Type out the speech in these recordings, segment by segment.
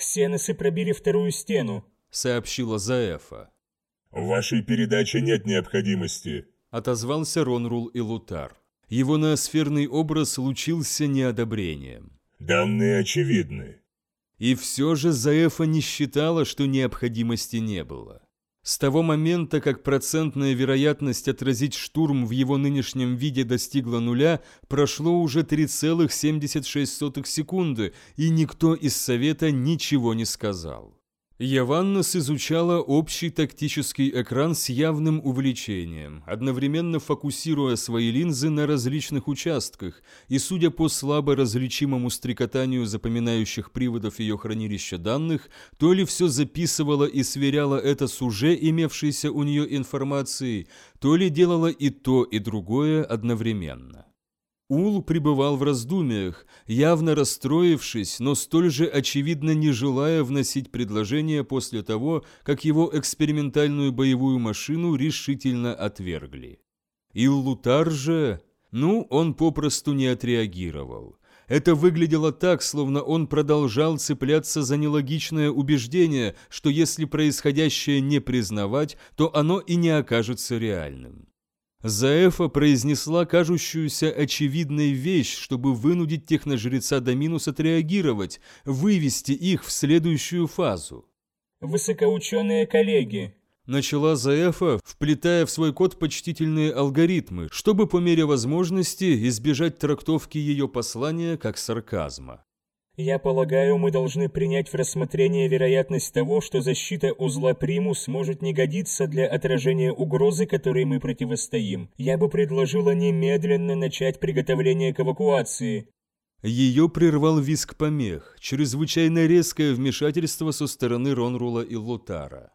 Ксеносы пробили вторую стену», — сообщила Заэфа. «В вашей передаче нет необходимости», — отозвался Ронрул и Лутар. Его ноосферный образ лучился неодобрением. «Данные очевидны». И все же Заэфа не считала, что необходимости не было. С того момента, как процентная вероятность отразить штурм в его нынешнем виде достигла нуля, прошло уже 3,76 секунды, и никто из Совета ничего не сказал. Яваннес изучала общий тактический экран с явным увлечением, одновременно фокусируя свои линзы на различных участках, и, судя по слабо различимому стрекотанию запоминающих приводов ее хранилища данных, то ли все записывала и сверяла это с уже имевшейся у нее информацией, то ли делала и то, и другое одновременно. Ул пребывал в раздумиях, явно расстроившись, но столь же очевидно не желая вносить предложение после того, как его экспериментальную боевую машину решительно отвергли. Иллутар же... Ну, он попросту не отреагировал. Это выглядело так, словно он продолжал цепляться за нелогичное убеждение, что если происходящее не признавать, то оно и не окажется реальным. Заэфа произнесла кажущуюся очевидной вещь, чтобы вынудить техножреца Доминус отреагировать, вывести их в следующую фазу. «Высокоученые коллеги», – начала Заэфа, вплетая в свой код почтительные алгоритмы, чтобы по мере возможности избежать трактовки ее послания как сарказма. Я полагаю, мы должны принять в рассмотрение вероятность того, что защита узла Примус может не годиться для отражения угрозы, которой мы противостоим. Я бы предложила немедленно начать приготовление к эвакуации. Ее прервал виск помех, чрезвычайно резкое вмешательство со стороны Ронрула и Лотара.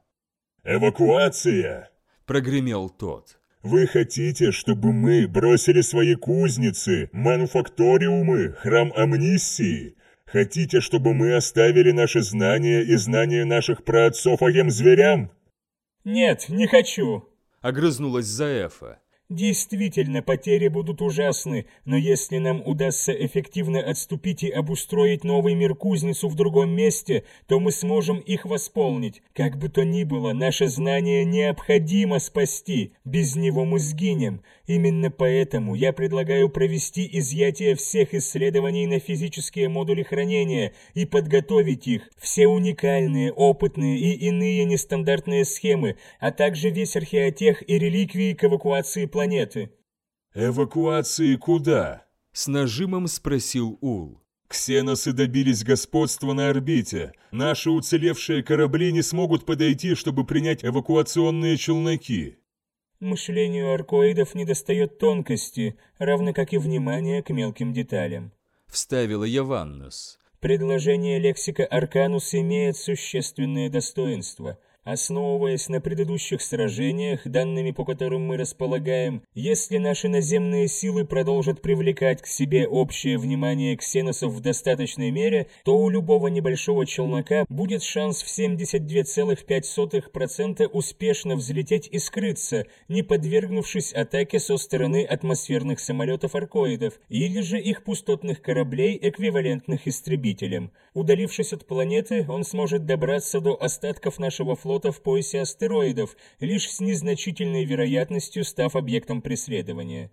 «Эвакуация!» – прогремел тот. «Вы хотите, чтобы мы бросили свои кузницы, мануфакториумы, храм амнисии, Хотите, чтобы мы оставили наши знания и знания наших праотцов огем зверям?» «Нет, не хочу», — огрызнулась Заэфа. Действительно, потери будут ужасны, но если нам удастся эффективно отступить и обустроить новый мир-кузницу в другом месте, то мы сможем их восполнить. Как бы то ни было, наше знание необходимо спасти, без него мы сгинем. Именно поэтому я предлагаю провести изъятие всех исследований на физические модули хранения и подготовить их, все уникальные, опытные и иные нестандартные схемы, а также весь археотех и реликвии к эвакуации планеты. «Эвакуации куда?» – с нажимом спросил Ул. «Ксеносы добились господства на орбите. Наши уцелевшие корабли не смогут подойти, чтобы принять эвакуационные челноки». «Мышлению аркоидов недостает тонкости, равно как и внимания к мелким деталям», – вставила Яваннес. «Предложение лексика Арканус имеет существенные достоинства – Основываясь на предыдущих сражениях, данными по которым мы располагаем, если наши наземные силы продолжат привлекать к себе общее внимание ксеносов в достаточной мере, то у любого небольшого челнока будет шанс в 72,5% успешно взлететь и скрыться, не подвергнувшись атаке со стороны атмосферных самолетов-аркоидов или же их пустотных кораблей, эквивалентных истребителям. Удалившись от планеты, он сможет добраться до остатков нашего флота флота в поясе астероидов, лишь с незначительной вероятностью став объектом преследования.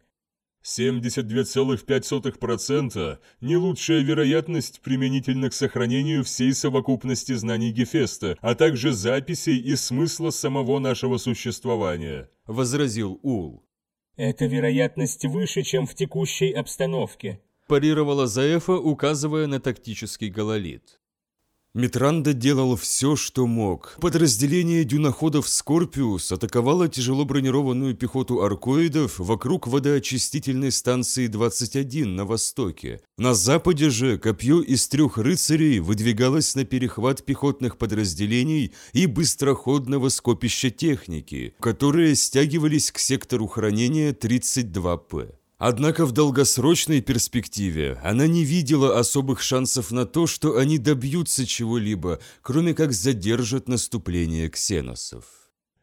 72,5% – не лучшая вероятность применительно к сохранению всей совокупности знаний Гефеста, а также записей и смысла самого нашего существования», – возразил Ул. «Эта вероятность выше, чем в текущей обстановке», – парировала Заэфа, указывая на тактический гололит. Митранда делал все, что мог. Подразделение дюноходов «Скорпиус» атаковало тяжело бронированную пехоту аркоидов вокруг водоочистительной станции 21 на востоке. На западе же копье из трех рыцарей выдвигалось на перехват пехотных подразделений и быстроходного скопища техники, которые стягивались к сектору хранения 32П. Однако в долгосрочной перспективе она не видела особых шансов на то, что они добьются чего-либо, кроме как задержат наступление ксеносов.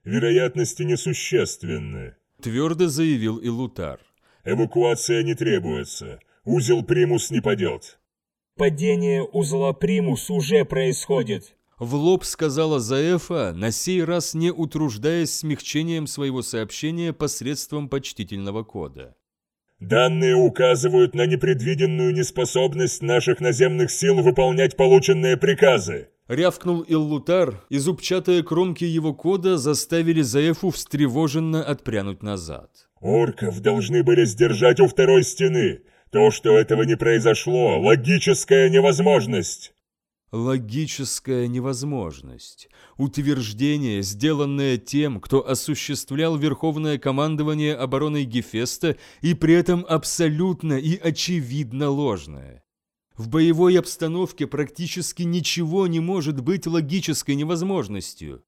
«Вероятности несущественны», – твердо заявил Илутар. «Эвакуация не требуется. Узел примус не падет». Падение узла примус уже происходит. В лоб сказала Заэфа, на сей раз не утруждаясь смягчением своего сообщения посредством почтительного кода. Данные указывают на непредвиденную неспособность наших наземных сил выполнять полученные приказы. Рявкнул Иллутар, и зубчатые кромки его кода заставили Заэфу встревоженно отпрянуть назад. Орков должны были сдержать у второй стены. То, что этого не произошло, логическая невозможность. Логическая невозможность. Утверждение, сделанное тем, кто осуществлял верховное командование обороной Гефеста и при этом абсолютно и очевидно ложное. В боевой обстановке практически ничего не может быть логической невозможностью.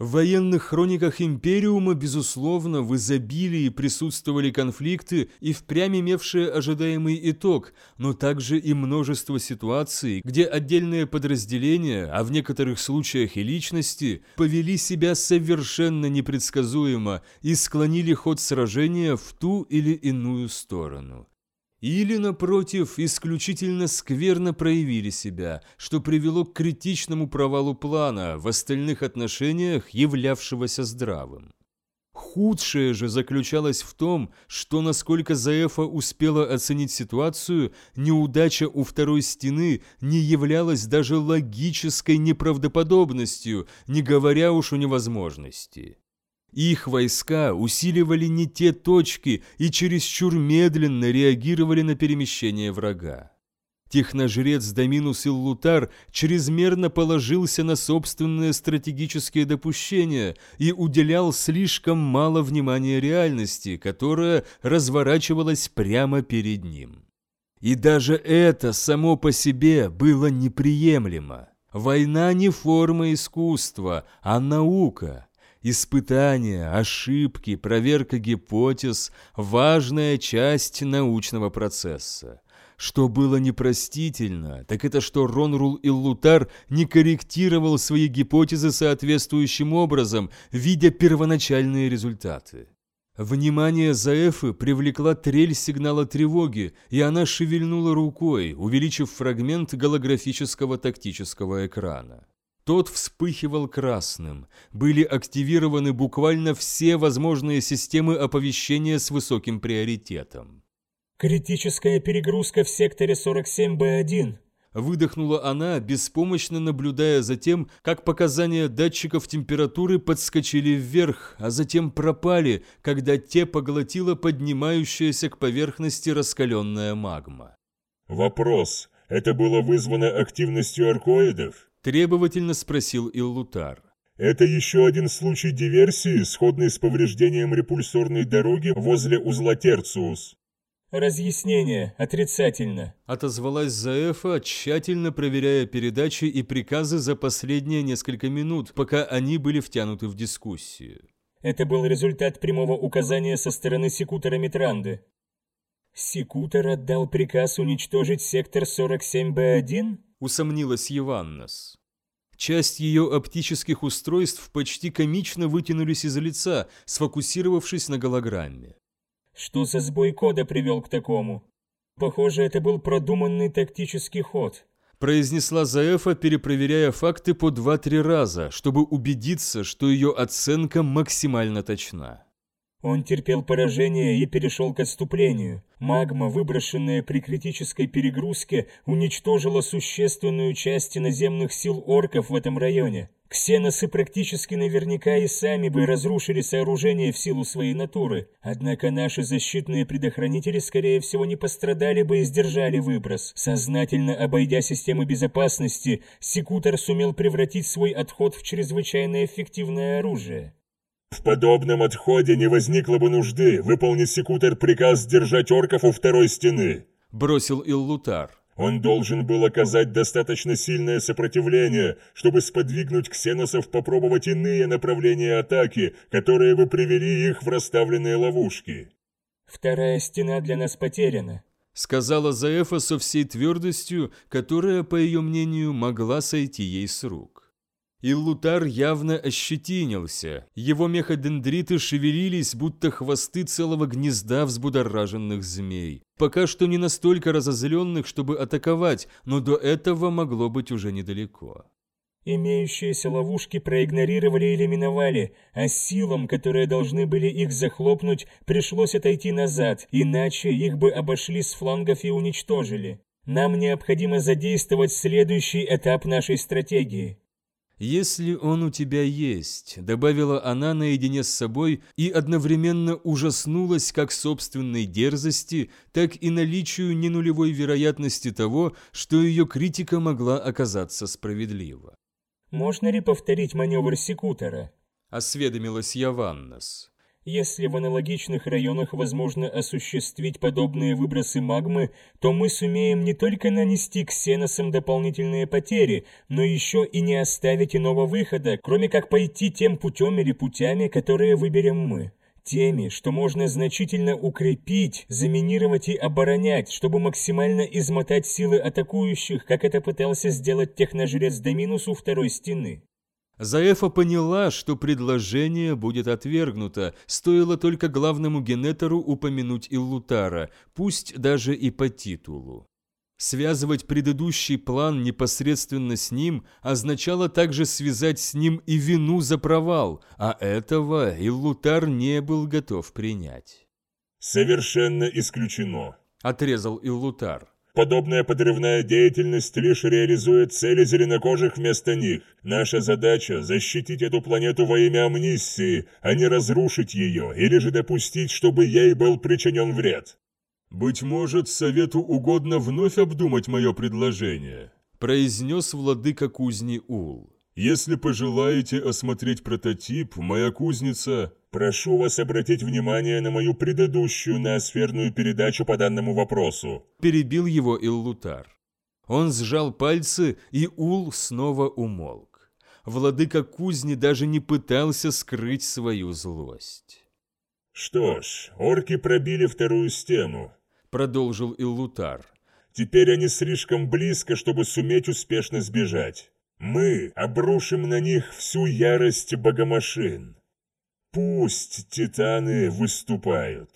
В военных хрониках Империума, безусловно, в изобилии присутствовали конфликты и впрямь имевшие ожидаемый итог, но также и множество ситуаций, где отдельные подразделения, а в некоторых случаях и личности, повели себя совершенно непредсказуемо и склонили ход сражения в ту или иную сторону или, напротив, исключительно скверно проявили себя, что привело к критичному провалу плана, в остальных отношениях являвшегося здравым. Худшее же заключалось в том, что, насколько Заэфа успела оценить ситуацию, неудача у второй стены не являлась даже логической неправдоподобностью, не говоря уж о невозможности. Их войска усиливали не те точки и чересчур медленно реагировали на перемещение врага. Техножрец Доминус Иллутар чрезмерно положился на собственные стратегические допущения и уделял слишком мало внимания реальности, которая разворачивалась прямо перед ним. И даже это само по себе было неприемлемо. Война не форма искусства, а наука – Испытания, ошибки, проверка гипотез – важная часть научного процесса. Что было непростительно, так это что Ронрул Иллутар не корректировал свои гипотезы соответствующим образом, видя первоначальные результаты. Внимание Заэфы привлекла трель сигнала тревоги, и она шевельнула рукой, увеличив фрагмент голографического тактического экрана. Тот вспыхивал красным. Были активированы буквально все возможные системы оповещения с высоким приоритетом. «Критическая перегрузка в секторе 47Б1», Выдохнула она, беспомощно наблюдая за тем, как показания датчиков температуры подскочили вверх, а затем пропали, когда те поглотила поднимающаяся к поверхности раскаленная магма. «Вопрос. Это было вызвано активностью аркоидов?» Требовательно спросил Иллутар. Это еще один случай диверсии, сходный с повреждением репульсорной дороги возле узла Терциус. «Разъяснение отрицательно», — отозвалась Заэфа, тщательно проверяя передачи и приказы за последние несколько минут, пока они были втянуты в дискуссию. «Это был результат прямого указания со стороны секутора Митранды». «Секутор отдал приказ уничтожить сектор 47Б1?» Усомнилась Еваннас. Часть ее оптических устройств почти комично вытянулись из лица, сфокусировавшись на голограмме. «Что за сбой кода привел к такому? Похоже, это был продуманный тактический ход», произнесла Заэфа, перепроверяя факты по два-три раза, чтобы убедиться, что ее оценка максимально точна. Он терпел поражение и перешел к отступлению. Магма, выброшенная при критической перегрузке, уничтожила существенную часть наземных сил орков в этом районе. Ксеносы практически наверняка и сами бы разрушили сооружение в силу своей натуры. Однако наши защитные предохранители, скорее всего, не пострадали бы и сдержали выброс. Сознательно обойдя системы безопасности, Секутор сумел превратить свой отход в чрезвычайно эффективное оружие. В подобном отходе не возникло бы нужды выполнить секутер приказ сдержать орков у второй стены. Бросил Иллутар. Он должен был оказать достаточно сильное сопротивление, чтобы сподвигнуть ксеносов попробовать иные направления атаки, которые бы привели их в расставленные ловушки. «Вторая стена для нас потеряна», — сказала Заэфа со всей твердостью, которая, по ее мнению, могла сойти ей с рук. Иллутар явно ощетинился. Его меходендриты шевелились, будто хвосты целого гнезда взбудораженных змей. Пока что не настолько разозленных, чтобы атаковать, но до этого могло быть уже недалеко. Имеющиеся ловушки проигнорировали или миновали, а силам, которые должны были их захлопнуть, пришлось отойти назад, иначе их бы обошли с флангов и уничтожили. Нам необходимо задействовать следующий этап нашей стратегии. «Если он у тебя есть», — добавила она наедине с собой и одновременно ужаснулась как собственной дерзости, так и наличию ненулевой вероятности того, что ее критика могла оказаться справедлива. «Можно ли повторить маневр секутора?» — осведомилась Яваннас. Если в аналогичных районах возможно осуществить подобные выбросы магмы, то мы сумеем не только нанести ксеносам дополнительные потери, но еще и не оставить иного выхода, кроме как пойти тем путем или путями, которые выберем мы. Теми, что можно значительно укрепить, заминировать и оборонять, чтобы максимально измотать силы атакующих, как это пытался сделать техножрец Доминус у второй стены. Заэфа поняла, что предложение будет отвергнуто, стоило только главному генетору упомянуть Иллутара, пусть даже и по титулу. Связывать предыдущий план непосредственно с ним означало также связать с ним и вину за провал, а этого Иллутар не был готов принять. «Совершенно исключено», — отрезал Иллутар. Подобная подрывная деятельность лишь реализует цели зеленокожих вместо них. Наша задача – защитить эту планету во имя амнистии, а не разрушить ее, или же допустить, чтобы ей был причинен вред. «Быть может, совету угодно вновь обдумать мое предложение», – произнес владыка кузни Ул. «Если пожелаете осмотреть прототип, моя кузница...» Прошу вас обратить внимание на мою предыдущую ноосферную передачу по данному вопросу. Перебил его Иллутар. Он сжал пальцы, и Ул снова умолк. Владыка кузни даже не пытался скрыть свою злость. «Что ж, орки пробили вторую стену», — продолжил Иллутар. «Теперь они слишком близко, чтобы суметь успешно сбежать. Мы обрушим на них всю ярость богомашин. Пусть титаны выступают.